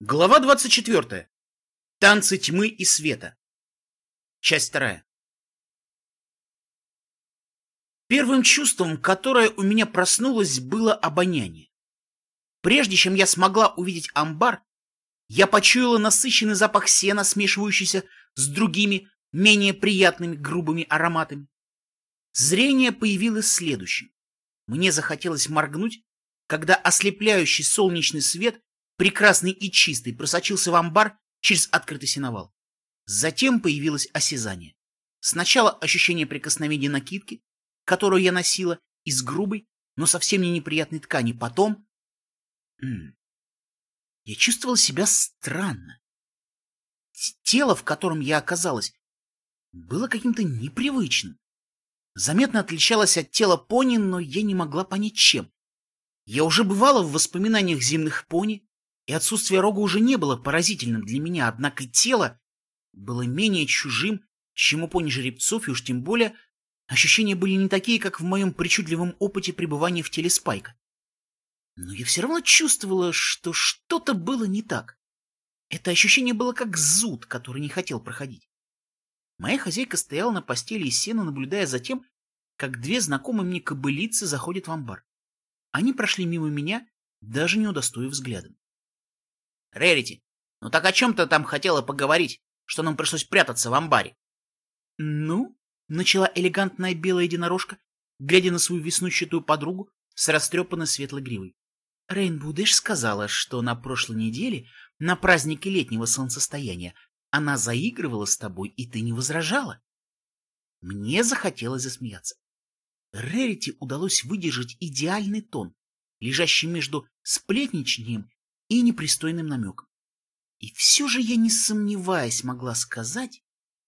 Глава 24. Танцы тьмы и света. Часть вторая. Первым чувством, которое у меня проснулось, было обоняние. Прежде чем я смогла увидеть амбар, я почуяла насыщенный запах сена, смешивающийся с другими, менее приятными грубыми ароматами. Зрение появилось следующим. Мне захотелось моргнуть, когда ослепляющий солнечный свет прекрасный и чистый, просочился в амбар через открытый сеновал. Затем появилось осязание. Сначала ощущение прикосновения накидки, которую я носила, из грубой, но совсем не неприятной ткани. Потом... Я чувствовала себя странно. Тело, в котором я оказалась, было каким-то непривычным. Заметно отличалось от тела пони, но я не могла понять, чем. Я уже бывала в воспоминаниях земных пони, и отсутствие рога уже не было поразительным для меня, однако тело было менее чужим, чем у пони жеребцов, и уж тем более ощущения были не такие, как в моем причудливом опыте пребывания в теле Спайка. Но я все равно чувствовала, что что-то было не так. Это ощущение было как зуд, который не хотел проходить. Моя хозяйка стояла на постели из сена, наблюдая за тем, как две знакомые мне кобылицы заходят в амбар. Они прошли мимо меня, даже не удостоив взглядом. Рерити, ну так о чем ты там хотела поговорить, что нам пришлось прятаться в амбаре? Ну, начала элегантная белая единорожка, глядя на свою веснущатую подругу с растрепанной светлой гривой. Рейнбоу Дэш сказала, что на прошлой неделе, на празднике летнего солнцестояния, она заигрывала с тобой, и ты не возражала. Мне захотелось засмеяться. Рерити удалось выдержать идеальный тон, лежащий между сплетничанием и непристойным намеком. И все же я, не сомневаясь, могла сказать,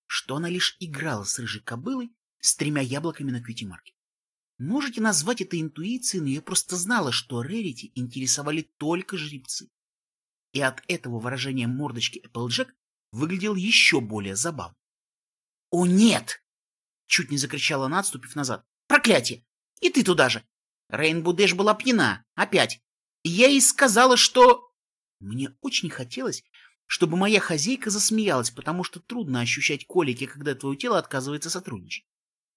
что она лишь играла с рыжей кобылой с тремя яблоками на кьюти-марке. Можете назвать это интуицией, но я просто знала, что Рерити интересовали только жеребцы. И от этого выражения мордочки Эпплджек выглядел еще более забавно. «О, нет!» — чуть не закричала она, отступив назад. «Проклятие! И ты туда же!» Рейнбу была пьяна. Опять. Я ей сказала, что... Мне очень хотелось, чтобы моя хозяйка засмеялась, потому что трудно ощущать колики, когда твое тело отказывается сотрудничать.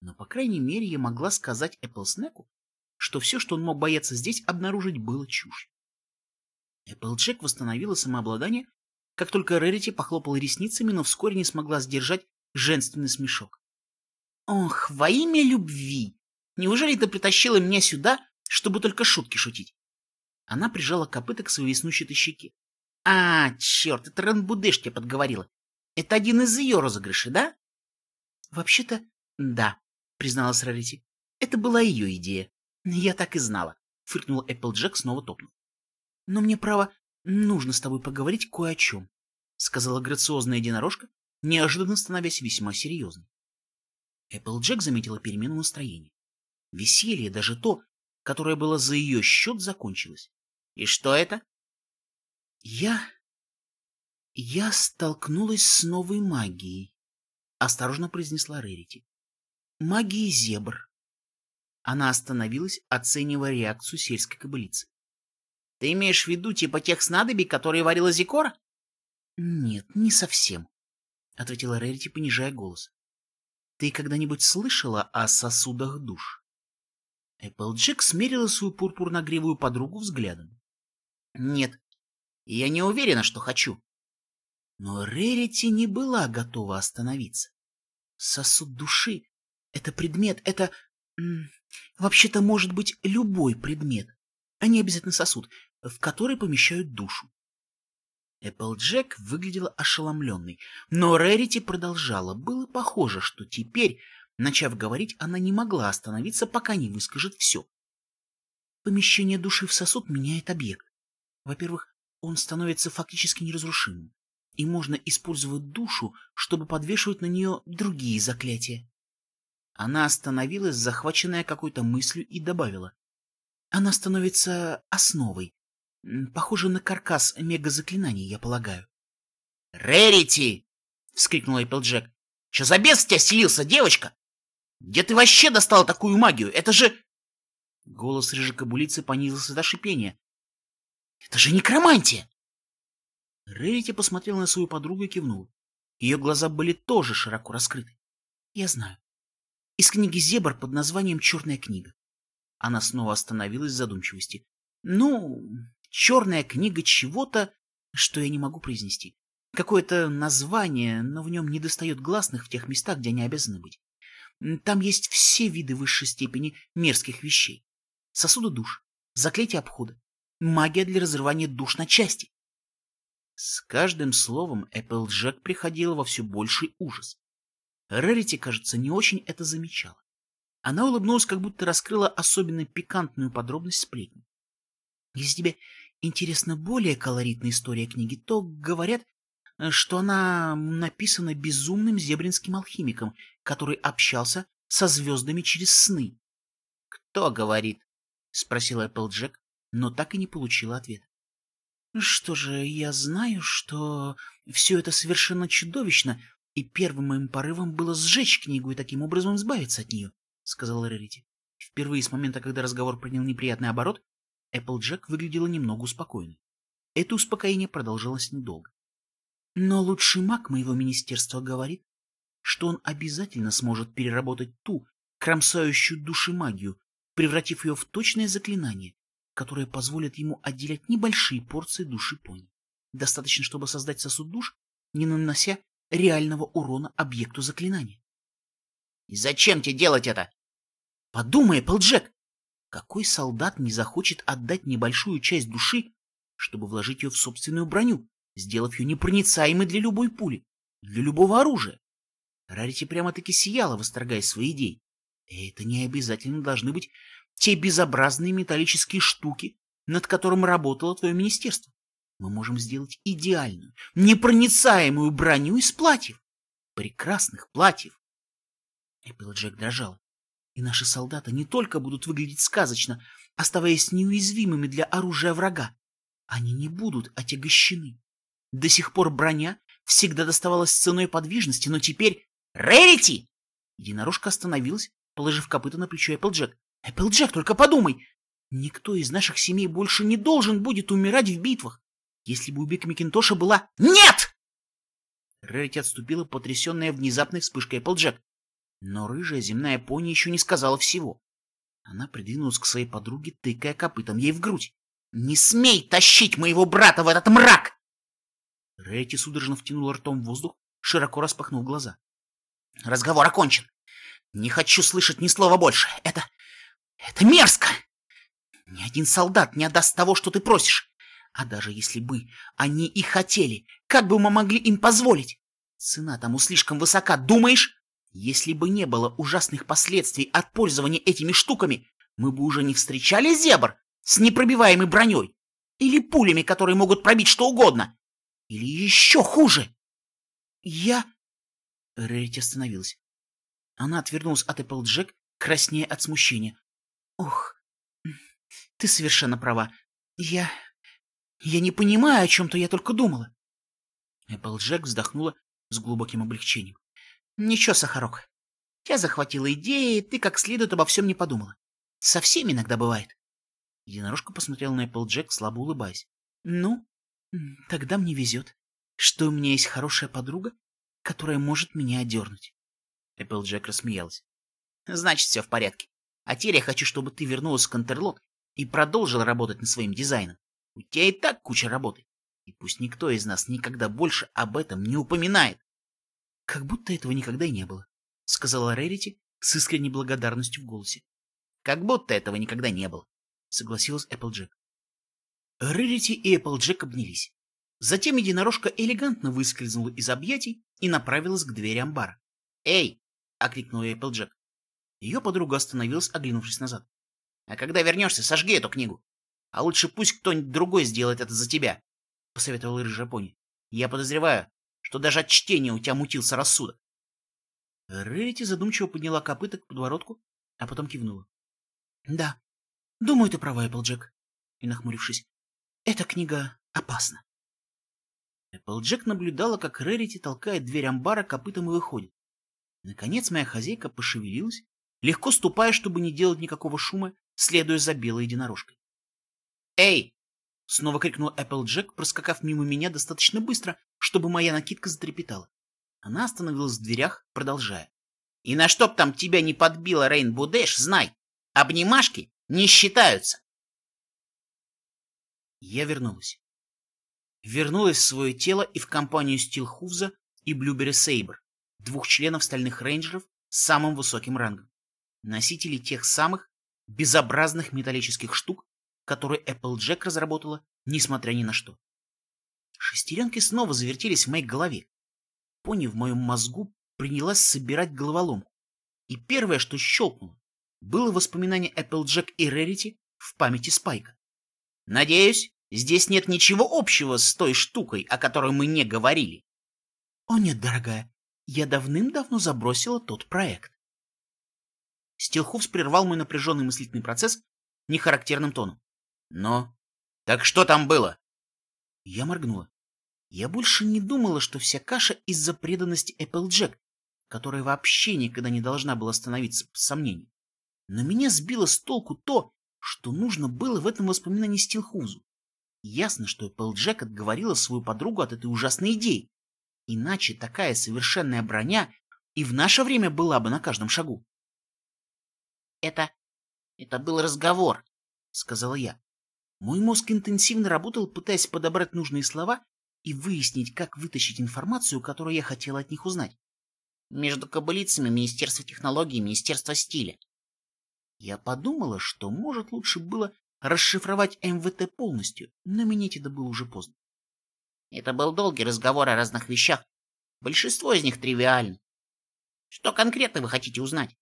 Но, по крайней мере, я могла сказать Эпплснеку, что все, что он мог бояться здесь обнаружить, было чушь. Эпплджек восстановила самообладание, как только Рерити похлопала ресницами, но вскоре не смогла сдержать женственный смешок. «Ох, во имя любви! Неужели ты притащила меня сюда, чтобы только шутки шутить?» Она прижала копыта к своей веснущатой щеке. — А, черт, это Ренбудеш тебя подговорила. Это один из ее розыгрышей, да? — Вообще-то, да, — призналась Рарити. — Это была ее идея. Я так и знала, — фыркнула Эпплджек, снова топнув. — Но мне, право, нужно с тобой поговорить кое о чем, — сказала грациозная единорожка, неожиданно становясь весьма серьезной. Эпплджек заметила перемену настроения. Веселье, даже то, которое было за ее счет, закончилось. И что это? Я... Я столкнулась с новой магией, осторожно произнесла Рерити. Магией зебр. Она остановилась, оценивая реакцию сельской кобылицы. Ты имеешь в виду типа тех снадобий, которые варила Зикора? Нет, не совсем, ответила Рерити, понижая голос. Ты когда-нибудь слышала о сосудах душ? Эпплджек смерила свою пурпурно-гривую подругу взглядом. Нет, я не уверена, что хочу. Но Рерити не была готова остановиться. Сосуд души — это предмет, это... Вообще-то может быть любой предмет, а не обязательно сосуд, в который помещают душу. Эпплджек выглядела ошеломленной, но Рерити продолжала. Было похоже, что теперь, начав говорить, она не могла остановиться, пока не выскажет все. Помещение души в сосуд меняет объект. Во-первых, он становится фактически неразрушимым, и можно использовать душу, чтобы подвешивать на нее другие заклятия. Она остановилась, захваченная какой-то мыслью, и добавила. Она становится основой. Похоже на каркас мега-заклинаний, я полагаю. «Рерити!» — вскрикнула Эпплджек. «Что за бес тебя селился, девочка? Где ты вообще достала такую магию? Это же...» Голос рыжекобулицы понизился до шипения. Это же некромантия! Рерити посмотрела на свою подругу и кивнула. Ее глаза были тоже широко раскрыты. Я знаю. Из книги Зебр под названием «Черная книга». Она снова остановилась в задумчивости. Ну, черная книга чего-то, что я не могу произнести. Какое-то название, но в нем не достает гласных в тех местах, где они обязаны быть. Там есть все виды высшей степени мерзких вещей. Сосуды душ, заклятие обхода, магия для разрывания душ на части. С каждым словом Эпплджек приходила во все больший ужас. Рерити, кажется, не очень это замечала. Она улыбнулась, как будто раскрыла особенно пикантную подробность сплетни. Если тебе интересна более колоритная история книги, то говорят, что она написана безумным зебринским алхимиком, который общался со звездами через сны. — Кто говорит? — спросил Эпплджек, но так и не получила ответа. — Что же, я знаю, что все это совершенно чудовищно, и первым моим порывом было сжечь книгу и таким образом избавиться от нее, — сказал Рерити. Впервые с момента, когда разговор принял неприятный оборот, Эпплджек выглядела немного успокоенной. Это успокоение продолжалось недолго. Но лучший маг моего министерства говорит, что он обязательно сможет переработать ту, кромсающую души магию, превратив ее в точное заклинание, которое позволит ему отделять небольшие порции души пони. Достаточно, чтобы создать сосуд душ, не нанося реального урона объекту заклинания. И зачем тебе делать это? Подумай, Пэлджек, какой солдат не захочет отдать небольшую часть души, чтобы вложить ее в собственную броню? сделав ее непроницаемой для любой пули, для любого оружия. Рарити прямо-таки сияла, восторгая свои идеи. Это не обязательно должны быть те безобразные металлические штуки, над которым работало твое министерство. Мы можем сделать идеальную, непроницаемую броню из платьев. Прекрасных платьев. Джек дрожала. И наши солдаты не только будут выглядеть сказочно, оставаясь неуязвимыми для оружия врага, они не будут отягощены. До сих пор броня всегда доставалась ценой подвижности, но теперь... Рерити! Единорожка остановилась, положив копыта на плечо Эпплджек. Эпплджек, только подумай! Никто из наших семей больше не должен будет умирать в битвах. Если бы у Бика Макинтоша была... Нет! Рерити отступила, потрясенная внезапной вспышкой Эпплджек. Но рыжая земная пони еще не сказала всего. Она придвинулась к своей подруге, тыкая копытом ей в грудь. «Не смей тащить моего брата в этот мрак!» Рэти судорожно втянул ртом в воздух, широко распахнув глаза. «Разговор окончен. Не хочу слышать ни слова больше. Это... это мерзко! Ни один солдат не отдаст того, что ты просишь. А даже если бы они и хотели, как бы мы могли им позволить? Цена тому слишком высока, думаешь? Если бы не было ужасных последствий от пользования этими штуками, мы бы уже не встречали зебр с непробиваемой броней или пулями, которые могут пробить что угодно. Или еще хуже? Я... Рерити остановилась. Она отвернулась от Эпплджек, краснея от смущения. Ох, ты совершенно права. Я... Я не понимаю, о чем-то я только думала. Эпплджек вздохнула с глубоким облегчением. Ничего, Сахарок. Я захватила идеи, ты как следует обо всем не подумала. Со всеми иногда бывает. Единорожка посмотрела на Эпплджек, слабо улыбаясь. Ну, Тогда мне везет, что у меня есть хорошая подруга, которая может меня одернуть. Эпплджек рассмеялась. Значит, все в порядке. А теперь я хочу, чтобы ты вернулась в Контерлот и продолжила работать над своим дизайном. У тебя и так куча работы. И пусть никто из нас никогда больше об этом не упоминает. Как будто этого никогда и не было, сказала Рерити с искренней благодарностью в голосе. Как будто этого никогда не было, согласилась Эпплджек. Рерити и Эпплджек обнялись. Затем единорожка элегантно выскользнула из объятий и направилась к двери амбара. «Эй!» — окликнула Эпплджек. Ее подруга остановилась, оглянувшись назад. «А когда вернешься, сожги эту книгу. А лучше пусть кто-нибудь другой сделает это за тебя», — посоветовал рыжая пони. «Я подозреваю, что даже от чтения у тебя мутился рассудок». Рерити задумчиво подняла копыта к подворотку, а потом кивнула. «Да, думаю, ты права, Эпплджек», и, нахмурившись, эта книга опасна. Эпплджек наблюдала, как Рерити толкает дверь амбара копытом и выходит. Наконец моя хозяйка пошевелилась, легко ступая, чтобы не делать никакого шума, следуя за белой единорожкой. «Эй!» Снова крикнул Эпплджек, проскакав мимо меня достаточно быстро, чтобы моя накидка затрепетала. Она остановилась в дверях, продолжая. «И на чтоб там тебя не подбила Рейнбу Дэш, знай, обнимашки не считаются!» Я вернулась. Вернулась в свое тело и в компанию Стилхувза и Блюбери Сейбр, двух членов стальных рейнджеров с самым высоким рангом, носителей тех самых безобразных металлических штук, которые Эпплджек разработала, несмотря ни на что. Шестеренки снова завертелись в моей голове. Пони в моем мозгу принялась собирать головоломку. И первое, что щелкнуло, было воспоминание Эпплджек и Рерити в памяти Спайка. Надеюсь, здесь нет ничего общего с той штукой, о которой мы не говорили. О нет, дорогая, я давным-давно забросила тот проект. Стилхуфс прервал мой напряженный мыслительный процесс нехарактерным тоном. Но... Так что там было? Я моргнула. Я больше не думала, что вся каша из-за преданности Эпплджек, которая вообще никогда не должна была становиться сомнением. Но меня сбило с толку то, что нужно было в этом воспоминании Стилхузу. Ясно, что Эпплджек отговорила свою подругу от этой ужасной идеи. Иначе такая совершенная броня и в наше время была бы на каждом шагу. «Это... это был разговор», — сказала я. Мой мозг интенсивно работал, пытаясь подобрать нужные слова и выяснить, как вытащить информацию, которую я хотела от них узнать. Между кобылицами Министерство технологий и Министерство стиля. Я подумала, что, может, лучше было расшифровать МВТ полностью, но менять это было уже поздно. Это был долгий разговор о разных вещах. Большинство из них тривиальны. Что конкретно вы хотите узнать?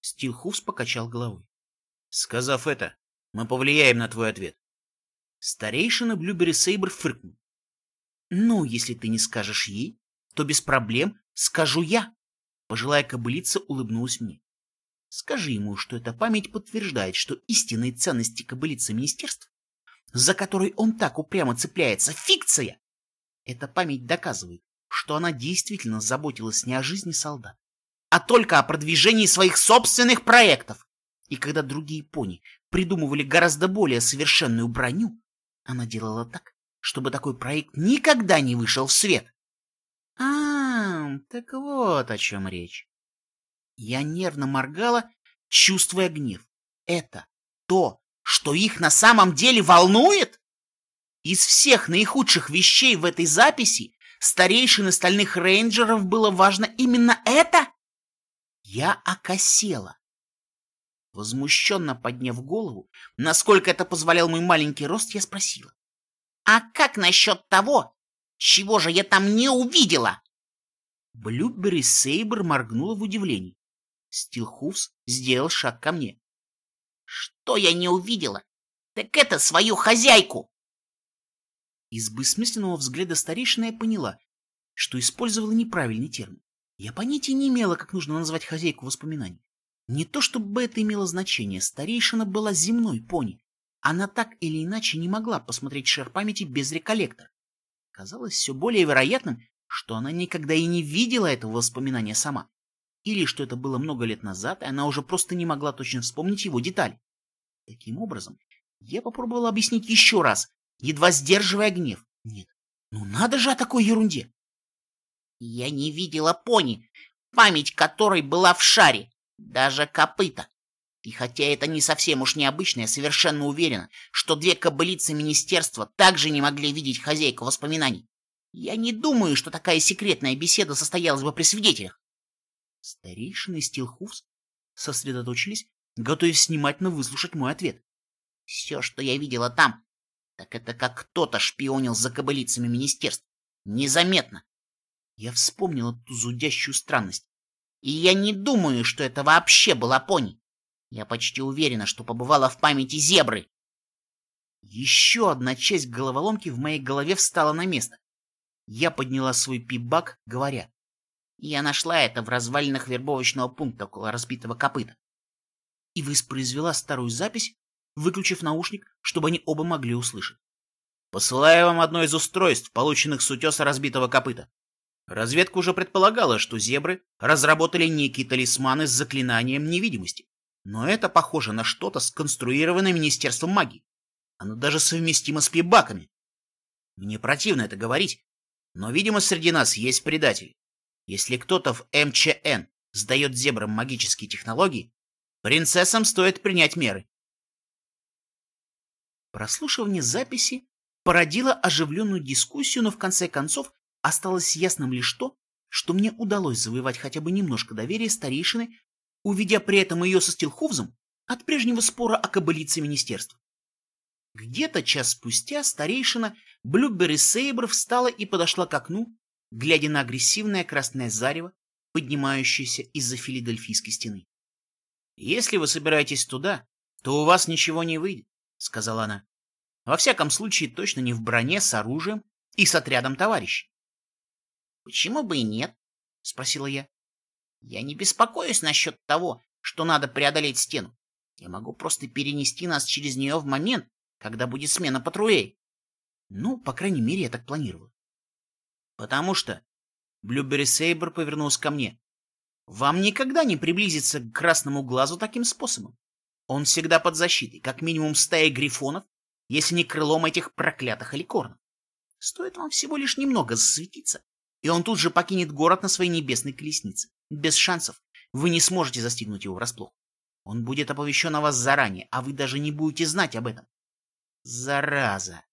Стилхуфс покачал головой. Сказав это, мы повлияем на твой ответ. Старейшина Блюбери Сейбр фыркнул. Ну, если ты не скажешь ей, то без проблем скажу я. Пожилая кобылица улыбнулась мне. Скажи ему, что эта память подтверждает, что истинные ценности кобылицы министерств, за которой он так упрямо цепляется, фикция. Эта память доказывает, что она действительно заботилась не о жизни солдат, а только о продвижении своих собственных проектов. И когда другие пони придумывали гораздо более совершенную броню, она делала так, чтобы такой проект никогда не вышел в свет. А, так вот о чем речь. Я нервно моргала, чувствуя гнев. Это то, что их на самом деле волнует? Из всех наихудших вещей в этой записи старейшин стальных рейнджеров было важно именно это? Я окосела. Возмущенно подняв голову, насколько это позволял мой маленький рост, я спросила. «А как насчет того, чего же я там не увидела?» Блюбери Сейбр моргнула в удивлении. Стилхуфс сделал шаг ко мне. «Что я не увидела? Так это свою хозяйку!» Из бессмысленного взгляда старейшины я поняла, что использовала неправильный термин. Я понятия не имела, как нужно назвать хозяйку воспоминаний. Не то чтобы это имело значение, старейшина была земной пони. Она так или иначе не могла посмотреть шер памяти без реколлектора. Казалось все более вероятным, что она никогда и не видела этого воспоминания сама или что это было много лет назад, и она уже просто не могла точно вспомнить его детали. Таким образом, я попробовал объяснить еще раз, едва сдерживая гнев. Нет, ну надо же о такой ерунде. Я не видела пони, память которой была в шаре, даже копыта. И хотя это не совсем уж необычно, я совершенно уверена, что две кобылицы министерства также не могли видеть хозяйку воспоминаний. Я не думаю, что такая секретная беседа состоялась бы при свидетелях. Старейшины Стилхуфс сосредоточились, готовясь внимательно выслушать мой ответ. Все, что я видела там, так это как кто-то шпионил за кобылицами министерств. Незаметно. Я вспомнил эту зудящую странность. И я не думаю, что это вообще была пони. Я почти уверена, что побывала в памяти зебры. Еще одна часть головоломки в моей голове встала на место. Я подняла свой пибак, говоря. Я нашла это в развалинах вербовочного пункта около разбитого копыта. И воспроизвела старую запись, выключив наушник, чтобы они оба могли услышать. Посылаю вам одно из устройств, полученных с утеса разбитого копыта. Разведка уже предполагала, что зебры разработали некие талисманы с заклинанием невидимости. Но это похоже на что-то сконструированное Министерством магии. Оно даже совместимо с пибаками. Мне противно это говорить, но, видимо, среди нас есть предатели. Если кто-то в МЧН сдает зебрам магические технологии, принцессам стоит принять меры. Прослушивание записи породило оживленную дискуссию, но в конце концов осталось ясным лишь то, что мне удалось завоевать хотя бы немножко доверия старейшины, уведя при этом ее со Стилховзом от прежнего спора о кабалице министерства. Где-то час спустя старейшина Блюбери Сейбр встала и подошла к окну, глядя на агрессивное красное зарево, поднимающееся из-за филадельфийской стены. «Если вы собираетесь туда, то у вас ничего не выйдет», — сказала она. «Во всяком случае, точно не в броне, с оружием и с отрядом товарищей». «Почему бы и нет?» — спросила я. «Я не беспокоюсь насчет того, что надо преодолеть стену. Я могу просто перенести нас через нее в момент, когда будет смена патрулей. Ну, по крайней мере, я так планировал. Потому что... Блюбери Сейбр повернулся ко мне. Вам никогда не приблизиться к красному глазу таким способом. Он всегда под защитой, как минимум стая грифонов, если не крылом этих проклятых аликорнов. Стоит вам всего лишь немного засветиться, и он тут же покинет город на своей небесной колеснице. Без шансов. Вы не сможете застигнуть его врасплох. Он будет оповещен о вас заранее, а вы даже не будете знать об этом. Зараза!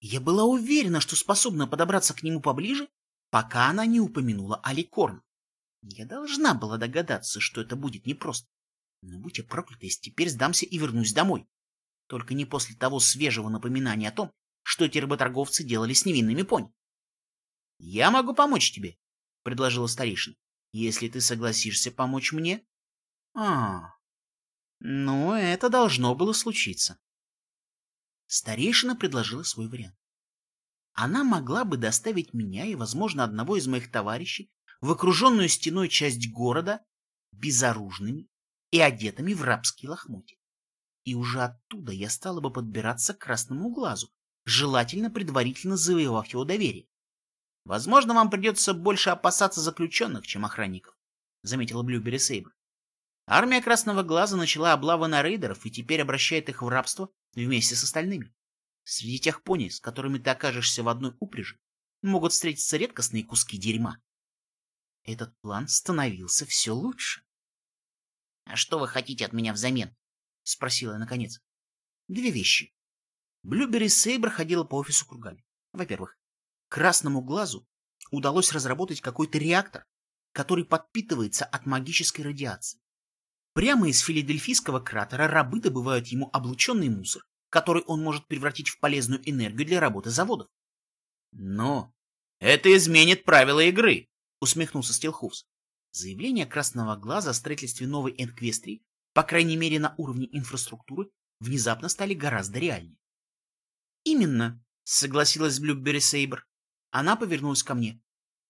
Я была уверена, что способна подобраться к нему поближе, пока она не упомянула Аликорн. Я должна была догадаться, что это будет непросто. Но будь я проклята, если теперь сдамся и вернусь домой. Только не после того свежего напоминания о том, что эти рыботорговцы делали с невинными пони. — Я могу помочь тебе, — предложила старейшина, — если ты согласишься помочь мне. — А, ну, это должно было случиться. Старейшина предложила свой вариант. Она могла бы доставить меня и, возможно, одного из моих товарищей в окруженную стеной часть города безоружными и одетыми в рабские лохмотья. И уже оттуда я стала бы подбираться к красному глазу, желательно предварительно завоевав его доверие. Возможно, вам придется больше опасаться заключенных, чем охранников, заметила Блюбери Сейбр. Армия Красного Глаза начала облавы на рейдеров и теперь обращает их в рабство вместе с остальными. Среди тех пони, с которыми ты окажешься в одной упряжи, могут встретиться редкостные куски дерьма. Этот план становился все лучше. — А что вы хотите от меня взамен? — спросила я наконец. — Две вещи. Блюбери Сейбр ходила по офису кругами. Во-первых, красному глазу удалось разработать какой-то реактор, который подпитывается от магической радиации. Прямо из филадельфийского кратера рабы добывают ему облученный мусор, который он может превратить в полезную энергию для работы заводов. Но это изменит правила игры, усмехнулся Стилхуфс. Заявление Красного Глаза о строительстве новой Энквестрии, по крайней мере на уровне инфраструктуры, внезапно стали гораздо реальнее. Именно, согласилась Блюбери Сейбр. Она повернулась ко мне.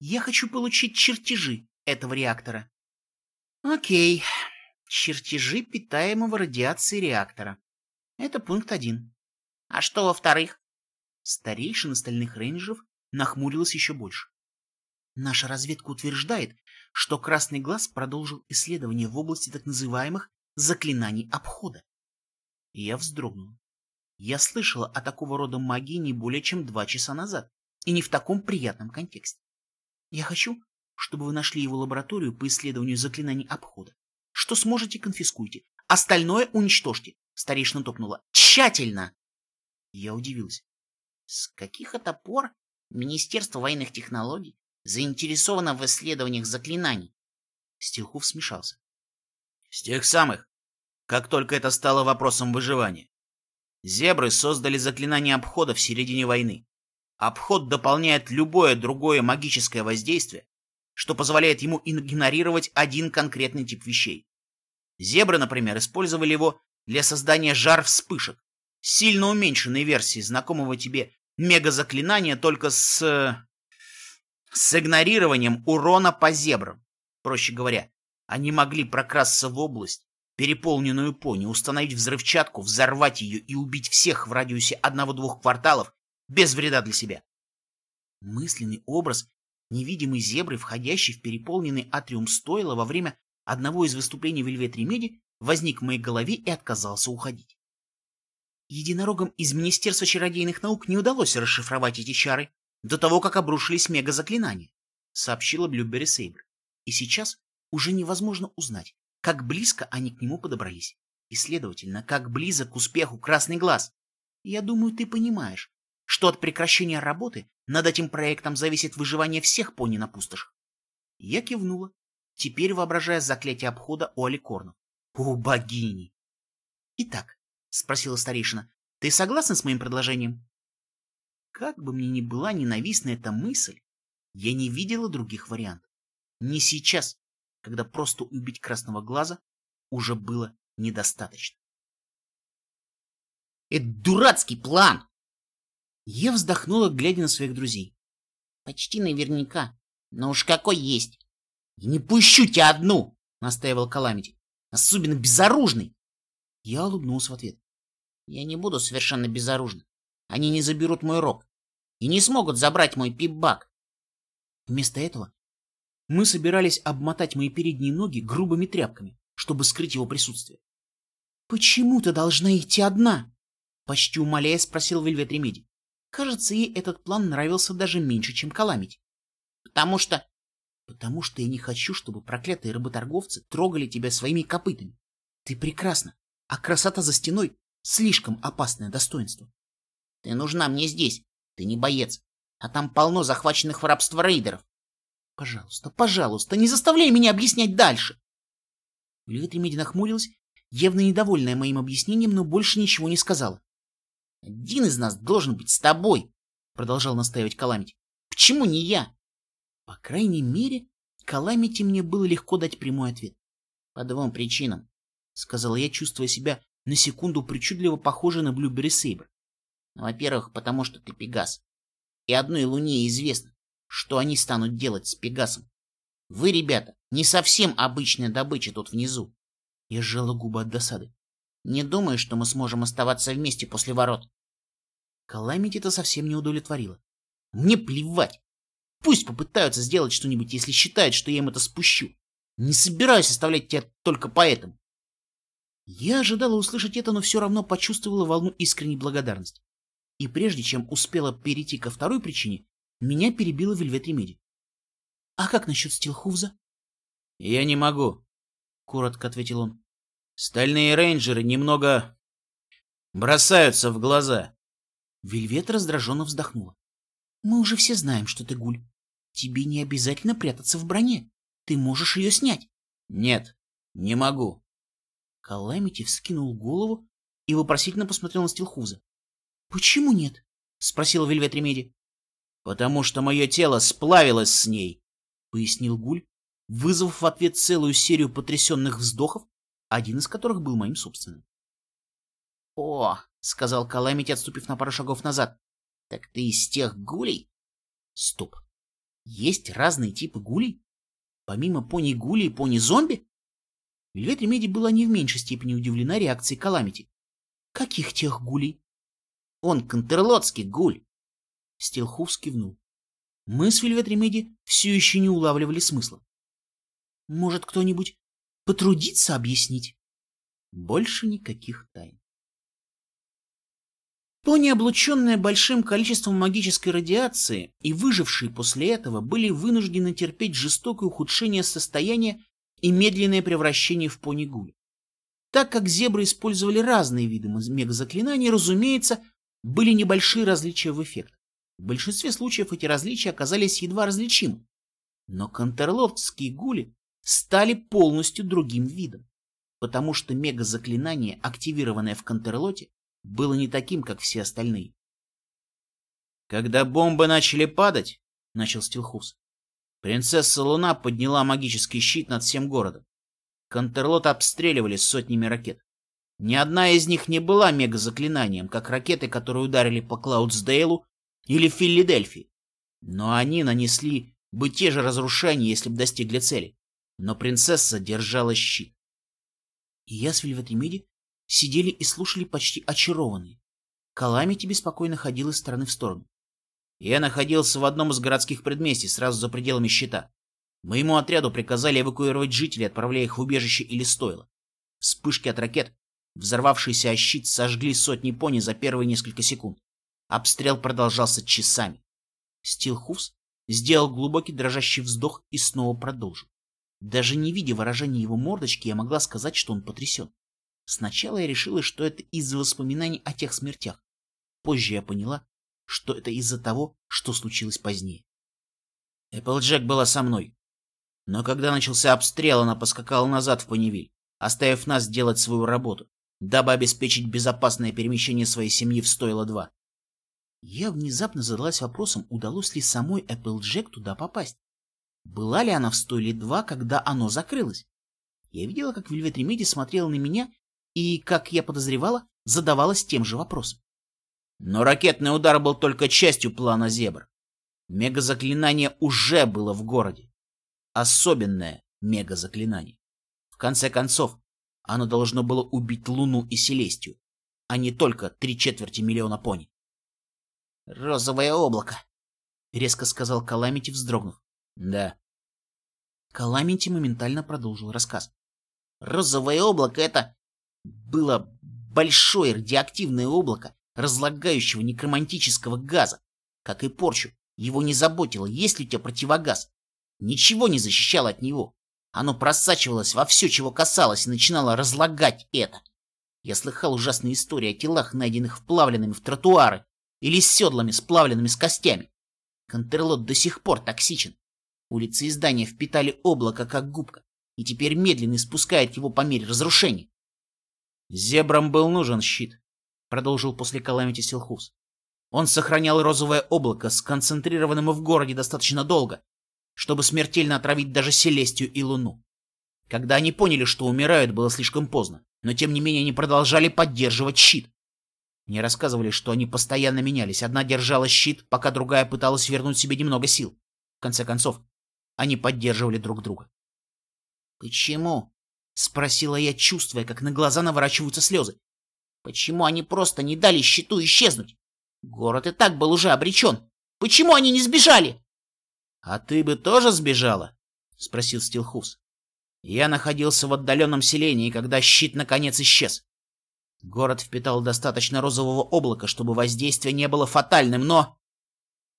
Я хочу получить чертежи этого реактора. Окей, чертежи питаемого радиацией реактора. Это пункт один. А что во-вторых? Старейшина стальных рейнджеров нахмурилась еще больше. Наша разведка утверждает, что Красный Глаз продолжил исследование в области так называемых заклинаний обхода. Я вздрогнул. Я слышала о такого рода магии не более чем два часа назад, и не в таком приятном контексте. Я хочу, чтобы вы нашли его лабораторию по исследованию заклинаний обхода. Что сможете, конфискуйте. Остальное уничтожьте. Старейшина топнула. Тщательно! Я удивился. С каких это пор Министерство военных технологий заинтересовано в исследованиях заклинаний? Стилхов смешался. С тех самых, как только это стало вопросом выживания. Зебры создали заклинание обхода в середине войны. Обход дополняет любое другое магическое воздействие, что позволяет ему игнорировать один конкретный тип вещей. Зебры, например, использовали его для создания жар-вспышек, сильно уменьшенной версии знакомого тебе мега-заклинания, только с... с игнорированием урона по зебрам. Проще говоря, они могли прокрасться в область, переполненную пони, установить взрывчатку, взорвать ее и убить всех в радиусе одного-двух кварталов без вреда для себя. Мысленный образ невидимой зебры, входящей в переполненный атриум стойла во время одного из выступлений Вельвет Ремеди, возник в моей голове и отказался уходить. Единорогам из Министерства чародейных наук не удалось расшифровать эти чары до того, как обрушились мега-заклинания, сообщила Блюбери Сейбр. И сейчас уже невозможно узнать, как близко они к нему подобрались, и, следовательно, как близок к успеху Красный Глаз. Я думаю, ты понимаешь, что от прекращения работы над этим проектом зависит выживание всех пони на пустошах. Я кивнула, теперь воображая заклятие обхода у Аликорнов. О, богини! Итак, спросила старейшина, ты согласна с моим предложением? Как бы мне ни была ненавистна эта мысль, я не видела других вариантов. Не сейчас, когда просто убить красного глаза уже было недостаточно. Это дурацкий план! Я вздохнула, глядя на своих друзей. Почти наверняка. Но уж какой есть. Я не пущу тебя одну, настаивал Каламити. Особенно безоружный. Я улыбнулся в ответ. Я не буду совершенно безоружным. Они не заберут мой рог. И не смогут забрать мой пип-бак. Вместо этого мы собирались обмотать мои передние ноги грубыми тряпками, чтобы скрыть его присутствие. «Почему ты должна идти одна?» — почти умоляя спросил Вельвет Ремеди. Кажется, ей этот план нравился даже меньше, чем Каламити. «Потому что...» «Потому что я не хочу, чтобы проклятые работорговцы трогали тебя своими копытами. Ты прекрасна, а красота за стеной — слишком опасное достоинство. Ты нужна мне здесь, ты не боец, а там полно захваченных в рабство рейдеров. Пожалуйста, пожалуйста, не заставляй меня объяснять дальше. Вельвет Ремеди нахмурилась, явно недовольная моим объяснением, но больше ничего не сказала. «Один из нас должен быть с тобой», — продолжал настаивать Каламити. «Почему не я?» По крайней мере, Каламити мне было легко дать прямой ответ. «По двум причинам», — сказала я, чувствуя себя на секунду причудливо похожей на Блюбери Сейбр. «Во-первых, потому что ты Пегас. И одной Луне известно, что они станут делать с Пегасом. Вы, ребята, не совсем обычная добыча тут внизу. Я сжала губы от досады. Не думаю, что мы сможем оставаться вместе после ворот. Каламити это совсем не удовлетворило. Мне плевать. Пусть попытаются сделать что-нибудь, если считают, что я им это спущу. Не собираюсь оставлять тебя только поэтому. Я ожидала услышать это, но все равно почувствовала волну искренней благодарности. И прежде чем успела перейти ко второй причине, меня перебила Вельвет Ремеди. — А как насчет Стилхувза? — Я не могу, — коротко ответил он. — Стальные рейнджеры немного бросаются в глаза. Вельвет раздраженно вздохнула. «Мы уже все знаем, что ты гуль. Тебе не обязательно прятаться в броне. Ты можешь ее снять». «Нет, не могу». Каламити вскинул голову и вопросительно посмотрел на Стилхуза. «Почему нет?» — спросила Вельвет Ремеди. «Потому что мое тело сплавилось с ней», — пояснил Гуль, вызвав в ответ целую серию потрясенных вздохов, один из которых был моим собственным. «О!» — сказал Каламити, отступив на пару шагов назад. — Так ты из тех гулей? — Стоп. Есть разные типы гулей? Помимо пони-гули и пони-зомби? Вельвет Ремеди была не в меньшей степени удивлена реакцией Каламити. — Каких тех гулей? — Он контерлотский гуль. Стилхуф кивнул. Мы с Вельвет Ремеди все еще не улавливали смысла. — Может, кто-нибудь потрудится объяснить? Больше никаких тайн. Пони, облученные большим количеством магической радиации и выжившие после этого, были вынуждены терпеть жестокое ухудшение состояния и медленное превращение в пони-гуль. Так как зебры использовали разные виды мегазаклинаний, разумеется, были небольшие различия в эффектах. В большинстве случаев эти различия оказались едва различимы. Но контерлордские гули стали полностью другим видом, потому что мегазаклинание, активированное в контерлоте, было не таким, как все остальные. Когда бомбы начали падать, — начал Стилхус, — принцесса Луна подняла магический щит над всем городом. Контерлот обстреливали сотнями ракет. Ни одна из них не была мегазаклинанием, как ракеты, которые ударили по Клаудсдейлу или Филадельфии. Но они нанесли бы те же разрушения, если бы достигли цели. Но принцесса держала щит. Я с Вильветремиди сидели и слушали почти очарованные. Каламити беспокойно ходил из стороны в сторону. Я находился в одном из городских предместий, сразу за пределами щита. Моему отряду приказали эвакуировать жителей, отправляя их в убежище или стойло. Вспышки от ракет Взорвавшиеся о щит сожгли сотни пони за первые несколько секунд. Обстрел продолжался часами. Стилхуфс сделал глубокий дрожащий вздох и снова продолжил. Даже не видя выражения его мордочки, я могла сказать, что он потрясен. Сначала я решила, что это из-за воспоминаний о тех смертях. Позже я поняла, что это из-за того, что случилось позднее. Эпплджек была со мной. Но когда начался обстрел, она поскакала назад в Паневиль, оставив нас делать свою работу, дабы обеспечить безопасное перемещение своей семьи в стойло-2. Я внезапно задалась вопросом, удалось ли самой Эпплджек туда попасть. Была ли она в стойле 2, когда оно закрылось? Я видела, как Вельвет Ремеди смотрела на меня и, как я подозревала, задавалась тем же вопросом. Но ракетный удар был только частью плана Зебр. Мегазаклинание уже было в городе. Особенное мегазаклинание. В конце концов, оно должно было убить Луну и Селестию, а не только три четверти миллиона пони. «Розовое облако», — резко сказал Каламити, вздрогнув. «Да». Каламити моментально продолжил рассказ. «Розовое облако — это было большое радиоактивное облако разлагающего некромантического газа. Как и порчу, его не заботило, есть ли у тебя противогаз. Ничего не защищало от него. Оно просачивалось во все, чего касалось, и начинало разлагать это. Я слыхал ужасные истории о телах, найденных вплавленными в тротуары, или с седлами, сплавленными с костями. Контерлот до сих пор токсичен. Улицы и здания впитали облако, как губка, и теперь медленно испускает его по мере разрушения. Зебрам был нужен щит, продолжил после Каламити Силхус. Он сохранял розовое облако, сконцентрированным в городе достаточно долго, чтобы смертельно отравить даже Селестию и Луну. Когда они поняли, что умирают, было слишком поздно, но тем не менее они продолжали поддерживать щит. Мне рассказывали, что они постоянно менялись. Одна держала щит, пока другая пыталась вернуть себе немного сил. В конце концов, они поддерживали друг друга. «Почему?» — спросила я, чувствуя, как на глаза наворачиваются слезы. «Почему они просто не дали щиту исчезнуть? Город и так был уже обречен. Почему они не сбежали?» «А ты бы тоже сбежала?» — спросил Стилхус. Я находился в отдаленном селении, когда щит наконец исчез. Город впитал достаточно розового облака, чтобы воздействие не было фатальным, но...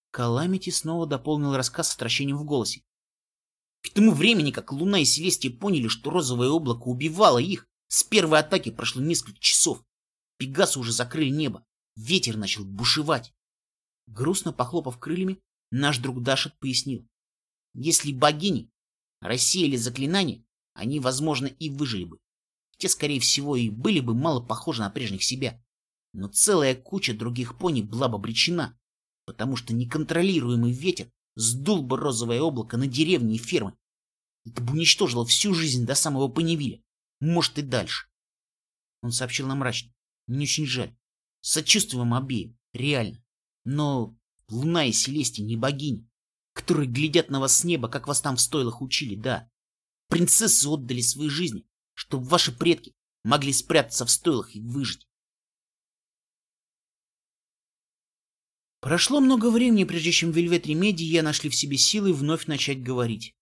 Каламити снова дополнил рассказ с отвращением в голосе. К тому времени, как Луна и Селестия поняли, что розовое облако убивало их, с первой атаки прошло несколько часов. Пегасы уже закрыли небо. Ветер начал бушевать. Грустно похлопав крыльями, наш друг Дашет пояснил. Если богини рассеяли заклинания, они, возможно, и выжили бы. Те, скорее всего, и были бы мало похожи на прежних себя. Но целая куча других пони была бы обречена, потому что неконтролируемый ветер сдул бы розовое облако на деревни и фермы. Это бы уничтожило всю жизнь до самого Паневиля. Может, и дальше. Он сообщил нам мрачно. Мне очень жаль. Сочувствуем обеим, реально. Но Луна и Селестия не богини, которые глядят на вас с неба, как вас там в стойлах учили, да. Принцессы отдали свои жизни, чтобы ваши предки могли спрятаться в стойлах и выжить. Прошло много времени, прежде чем Вельвет Ремеди и я нашли в себе силы вновь начать говорить.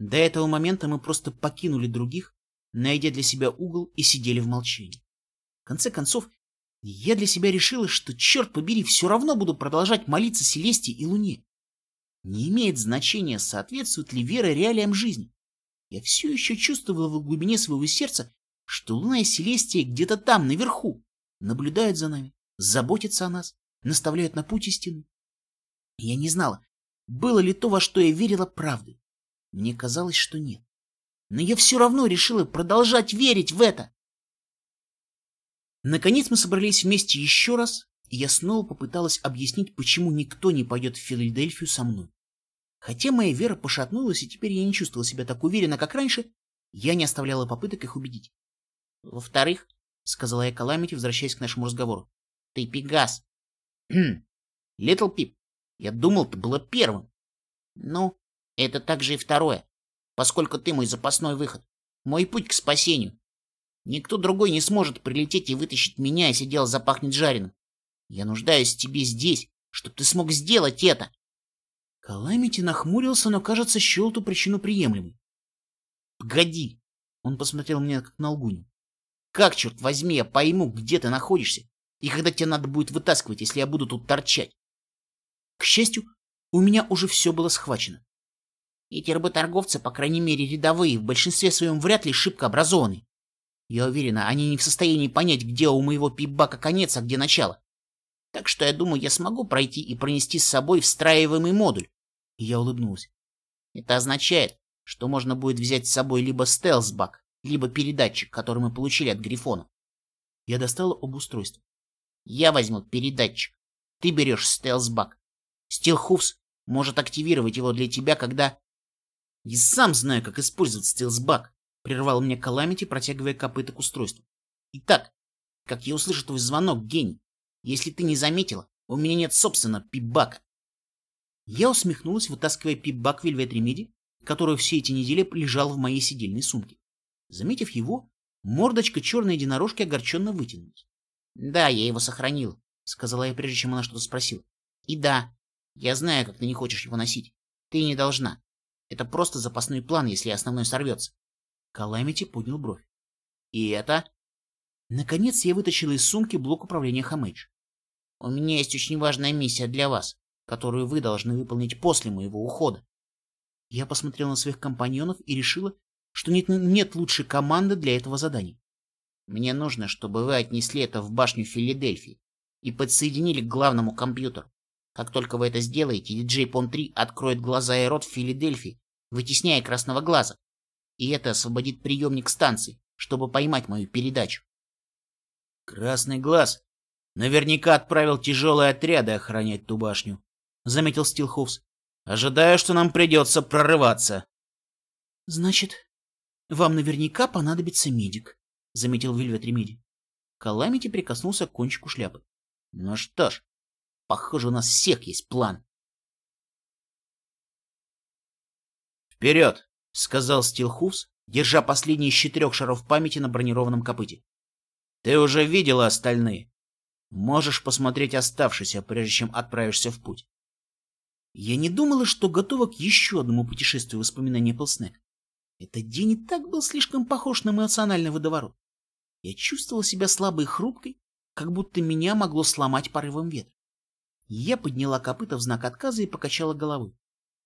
До этого момента мы просто покинули других, найдя для себя угол и сидели в молчании. В конце концов, я для себя решила, что, черт побери, все равно буду продолжать молиться Селесте и Луне. Не имеет значения, соответствует ли вера реалиям жизни. Я все еще чувствовала в глубине своего сердца, что Луна и Селестия где-то там, наверху, наблюдают за нами, заботятся о нас, наставляют на путь истины. Я не знала, было ли то, во что я верила, правдой. Мне казалось, что нет. Но я все равно решила продолжать верить в это. Наконец мы собрались вместе еще раз, и я снова попыталась объяснить, почему никто не пойдет в Филадельфию со мной. Хотя моя вера пошатнулась, и теперь я не чувствовала себя так уверенно, как раньше, я не оставляла попыток их убедить. «Во-вторых», — сказала я Каламити, возвращаясь к нашему разговору, — «ты Пегас, Литл Пип, я думал, ты была первым. Ну, это также и второе, поскольку ты мой запасной выход, мой путь к спасению. Никто другой не сможет прилететь и вытащить меня, если дело запахнет жареным. Я нуждаюсь в тебе здесь, чтобы ты смог сделать это. Каламити нахмурился, но, кажется, счел ту причину приемлемой. Погоди. Он посмотрел мне как на лгуню. Как, черт возьми, я пойму, где ты находишься, и когда тебе надо будет вытаскивать, если я буду тут торчать? К счастью, у меня уже все было схвачено. Эти рыботорговцы, по крайней мере, рядовые, в большинстве своем вряд ли шибко образованы. Я уверена, они не в состоянии понять, где у моего пипбака конец, а где начало. Так что я думаю, я смогу пройти и пронести с собой встраиваемый модуль. И я улыбнулась. Это означает, что можно будет взять с собой либо стелсбак, либо передатчик, который мы получили от Грифона. Я достала оба устройства. Я возьму передатчик. Ты берешь стелсбак. Стилхуфс может активировать его для тебя, когда... Я сам знаю, как использовать стелсбак, прервал меня Каламити, протягивая копыта к устройству. Итак, как я услышу твой звонок, гений, если ты не заметила, у меня нет, собственно, пипбака. Я усмехнулась, вытаскивая пипбак Вельвет Ремеди, который все эти недели лежал в моей сидельной сумке. Заметив его, мордочка черной единорожки огорченно вытянулась. — Да, я его сохранил, — сказала я, прежде чем она что-то спросила. — И да, я знаю, как ты не хочешь его носить. Ты не должна. Это просто запасной план, если основной сорвется. Каламити поднял бровь. — И это? Наконец я вытащила из сумки блок управления Хамэдж. — У меня есть очень важная миссия для вас, которую вы должны выполнить после моего ухода. Я посмотрела на своих компаньонов и решила, что нет, нет лучшей команды для этого задания. Мне нужно, чтобы вы отнесли это в башню Филадельфии и подсоединили к главному компьютеру. Как только вы это сделаете, диджей Пон-3 откроет глаза и рот в Филадельфии, вытесняя красного глаза. И это освободит приемник станции, чтобы поймать мою передачу. Красный глаз наверняка отправил тяжелые отряды охранять ту башню, заметил Стилховс. Ожидаю, что нам придется прорываться. Значит, вам наверняка понадобится медик, заметил Вильвет Ремиди. Каламити прикоснулся к кончику шляпы. Ну что ж, похоже, у нас всех есть план. Вперед! — сказал Стилхуфс, держа последний из четырех шаров памяти на бронированном копыте. — Ты уже видела остальные. Можешь посмотреть оставшиеся, прежде чем отправишься в путь. Я не думала, что готова к еще одному путешествию воспоминаний Пилснек. Этот день и так был слишком похож на эмоциональный водоворот. Я чувствовала себя слабой и хрупкой, как будто меня могло сломать порывом ветра. Я подняла копыта в знак отказа и покачала головой.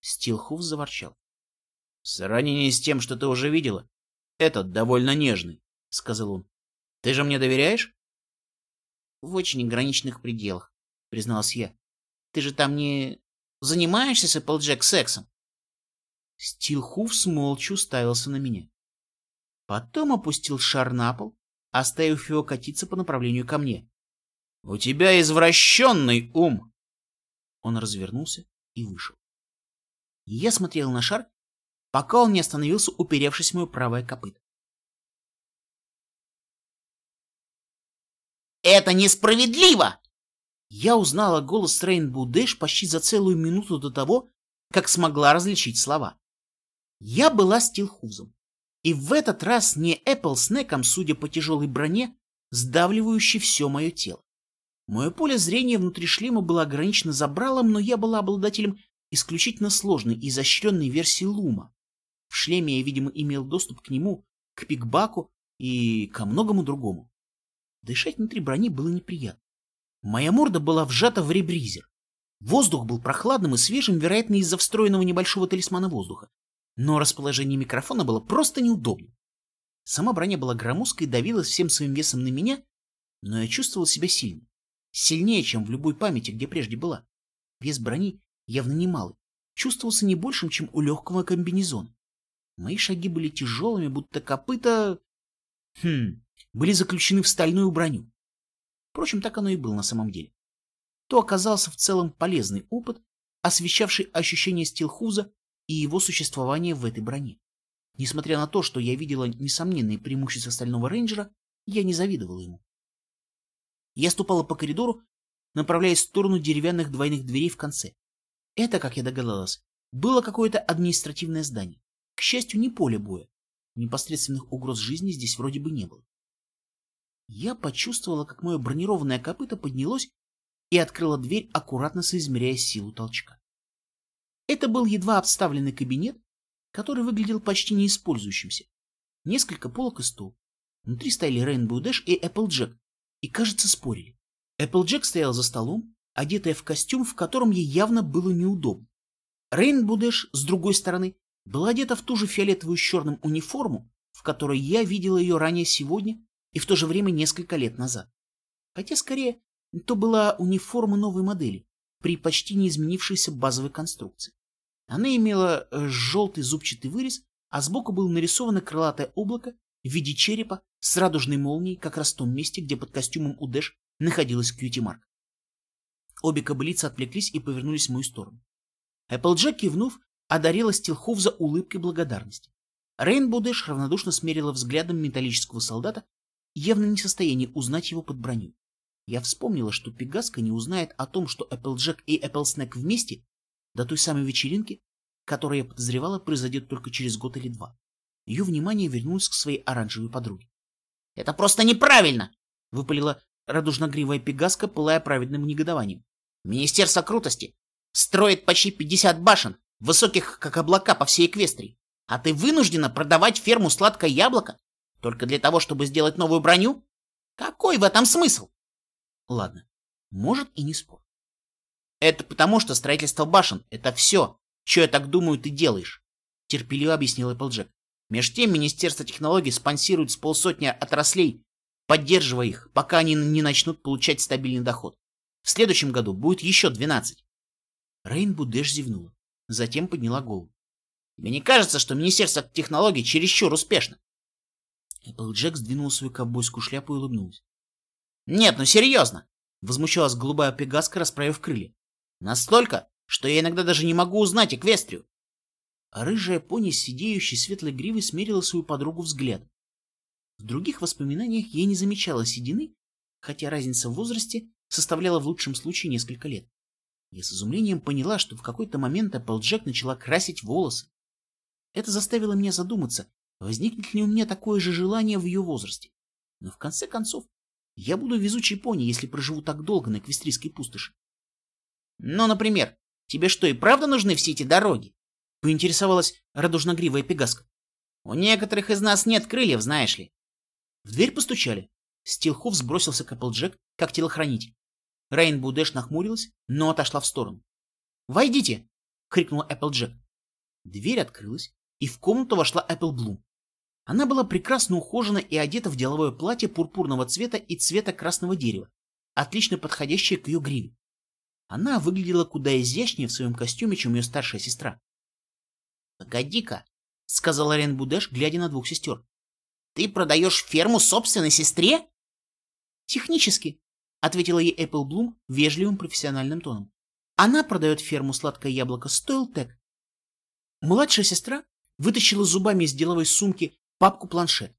Стилхуф заворчал. — В сравнении с тем, что ты уже видела, этот довольно нежный, — сказал он. — Ты же мне доверяешь? — В очень ограниченных пределах, — призналась я. — Ты же там не занимаешься с Эпплджек сексом? Стилхуфс молча уставился на меня. Потом опустил шар на пол, оставив его катиться по направлению ко мне. — У тебя извращенный ум! Он развернулся и вышел. Я смотрел на шар, пока он не остановился, уперевшись в мое правое копыто. «Это несправедливо!» Я узнала голос Рейнбоу Дэш почти за целую минуту до того, как смогла различить слова. Я была стилхузом, и в этот раз не Apple Снеком, судя по тяжелой броне, сдавливающей все мое тело. Мое поле зрения внутри шлема было ограничено забралом, но я была обладателем исключительно сложной и изощренной версии Лума, в шлеме я, видимо, имел доступ к нему, к пикбаку и ко многому другому. Дышать внутри брони было неприятно. Моя морда была вжата в ребризер. Воздух был прохладным и свежим, вероятно, из-за встроенного небольшого талисмана воздуха. Но расположение микрофона было просто неудобным. Сама броня была громоздкой и давилась всем своим весом на меня, но я чувствовал себя сильным. Сильнее, чем в любой памяти, где прежде была. Вес брони явно немалый. Чувствовался не большим, чем у легкого комбинезона. Мои шаги были тяжелыми, будто копыта... Хм, были заключены в стальную броню. Впрочем, так оно и было на самом деле. То оказался в целом полезный опыт, освещавший ощущение стилхуза и его существование в этой броне. Несмотря на то, что я видела несомненные преимущества стального рейнджера, я не завидовала ему. Я ступала по коридору, направляясь в сторону деревянных двойных дверей в конце. Это, как я догадалась, было какое-то административное здание. К счастью, не поле боя. Непосредственных угроз жизни здесь вроде бы не было. Я почувствовала, как мое бронированное копыто поднялось и открыла дверь, аккуратно соизмеряя силу толчка. Это был едва обставленный кабинет, который выглядел почти неиспользующимся. Несколько полок и стол. Внутри стояли Рейнбоу Дэш и Эпплджек, и, кажется, спорили. Эпплджек стоял за столом, одетая в костюм, в котором ей явно было неудобно. Рейнбоу Дэш, с другой стороны, была одета в ту же фиолетовую с черным униформу, в которой я видела ее ранее сегодня и в то же время несколько лет назад. Хотя, скорее, то была униформа новой модели, при почти не изменившейся базовой конструкции. Она имела э, желтый зубчатый вырез, а сбоку было нарисовано крылатое облако в виде черепа с радужной молнией как раз в том месте, где под костюмом у Дэш находилась кьюти-марк. Обе кобылицы отвлеклись и повернулись в мою сторону. Эпплджек, кивнув, одарила Стилховза улыбкой благодарности. Рейнбоу Дэш равнодушно смерила взглядом металлического солдата, явно не в состоянии узнать его под броню. Я вспомнила, что Пегаска не узнает о том, что Эпплджек и Эпплснэк вместе, до той самой вечеринки, которая, я подозревала, произойдет только через год или два. Ее внимание вернулось к своей оранжевой подруге. — Это просто неправильно! — выпалила радужногривая Пегаска, пылая праведным негодованием. — Министерство крутости строит почти 50 башен, высоких как облака по всей Эквестрии, а ты вынуждена продавать ферму «Сладкое яблоко» только для того, чтобы сделать новую броню? Какой в этом смысл? Ладно, может и не спор. Это потому, что строительство башен — это все, что я так думаю, ты делаешь, терпеливо объяснил Эпплджек. Меж тем Министерство технологий спонсирует с полсотни отраслей, поддерживая их, пока они не начнут получать стабильный доход. В следующем году будет еще 12. Рейнбу Дэш зевнула, затем подняла голову. Тебе не кажется, что Министерство технологий чересчур успешно? Эпплджек сдвинул свою ковбойскую шляпу и улыбнулся. Нет, ну серьезно! Возмущалась голубая пегаска, расправив крылья. Настолько, что я иногда даже не могу узнать Эквестрию. А рыжая пони с сидеющей светлой гривой смерила свою подругу взглядом. В других воспоминаниях я не замечала седины, хотя разница в возрасте составляла в лучшем случае несколько лет. Я с изумлением поняла, что в какой-то момент Эпплджек начала красить волосы. Это заставило меня задуматься, возникнет ли у меня такое же желание в ее возрасте. Но в конце концов, я буду везучей пони, если проживу так долго на Эквестрийской пустоши. Ну, например, тебе что, и правда нужны все эти дороги? Поинтересовалась радужногривая пегаска. У некоторых из нас нет крыльев, знаешь ли. В дверь постучали. Стилхов сбросился к Эпплджек, как телохранитель. Рейнбоу Дэш нахмурилась, но отошла в сторону. «Войдите!» — крикнула Эпплджек. Дверь открылась, и в комнату вошла Эпплблум. Она была прекрасно ухожена и одета в деловое платье пурпурного цвета и цвета красного дерева, отлично подходящее к ее гриве. Она выглядела куда изящнее в своем костюме, чем ее старшая сестра. — Погоди-ка, — сказала Рен Будеш, глядя на двух сестер. — Ты продаешь ферму собственной сестре? — Технически, — ответила ей Эппл Блум вежливым профессиональным тоном. Она продает ферму «Сладкое яблоко» Стоилтек. Младшая сестра вытащила зубами из деловой сумки папку-планшет.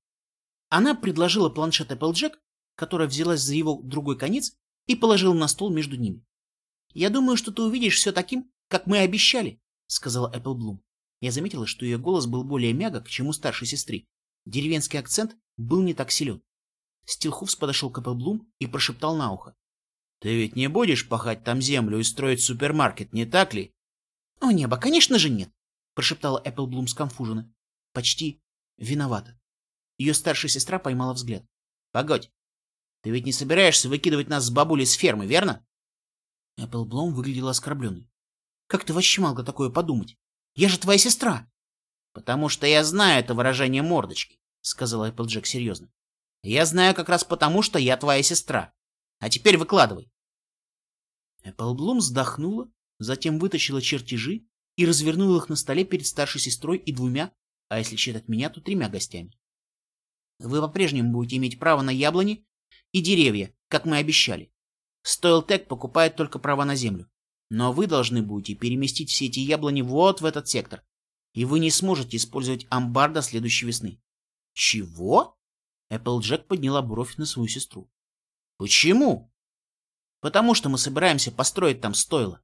Она предложила планшет Applejack, которая взялась за его другой конец и положила на стол между ними. «Я думаю, что ты увидишь все таким, как мы обещали», — сказала Эпплблум. Я заметила, что ее голос был более мягок, чем у старшей сестры. Деревенский акцент был не так силен. Стилхуфс подошел к Эпплблум и прошептал на ухо. «Ты ведь не будешь пахать там землю и строить супермаркет, не так ли?» «О небо, конечно же нет!» — прошептала Эпплблум сконфуженно. Почти виновата. Ее старшая сестра поймала взгляд. «Погодь, ты ведь не собираешься выкидывать нас с бабулей с фермы, верно?» Эпплблум выглядела оскорбленной. «Как ты вообще могла такое подумать? Я же твоя сестра!» «Потому что я знаю это выражение мордочки», — сказала Эпплджек серьезно. «Я знаю как раз потому, что я твоя сестра. А теперь выкладывай». Эпплблум вздохнула, затем вытащила чертежи и развернула их на столе перед старшей сестрой и двумя а если считать меня, то тремя гостями. Вы по-прежнему будете иметь право на яблони и деревья, как мы обещали. Стоилтек покупает только права на землю. Но вы должны будете переместить все эти яблони вот в этот сектор. И вы не сможете использовать амбар до следующей весны. Чего? Эпплджек подняла бровь на свою сестру. Почему? Потому что мы собираемся построить там стойло.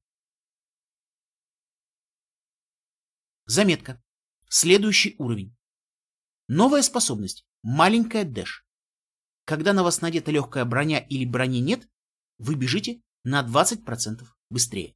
Заметка. Следующий уровень. Новая способность. Маленькая дэш. Когда на вас надета легкая броня или брони нет, вы бежите на 20% быстрее.